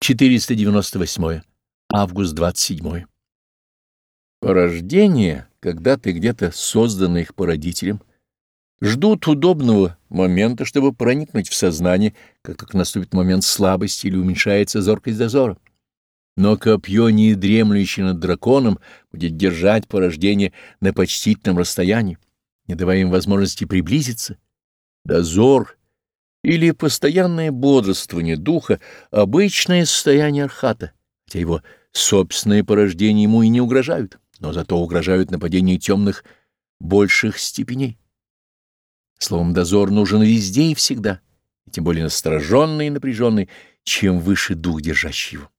498. Август 27. Порождение, когда ты где-то созданный их породителем, ждут удобного момента, чтобы проникнуть в сознание, как только наступит момент слабости или уменьшается зоркость дозора. Но копье, не дремлющее над драконом, будет держать порождение на почтительном расстоянии, не давая им возможности приблизиться. Дозор или постоянное бодрствование духа — обычное состояние архата, хотя его собственные порождения ему и не угрожают, но зато угрожают нападения темных больших степеней. Словом, дозор нужен везде и всегда, и тем более настороженный и напряженный, чем выше дух, держащий его.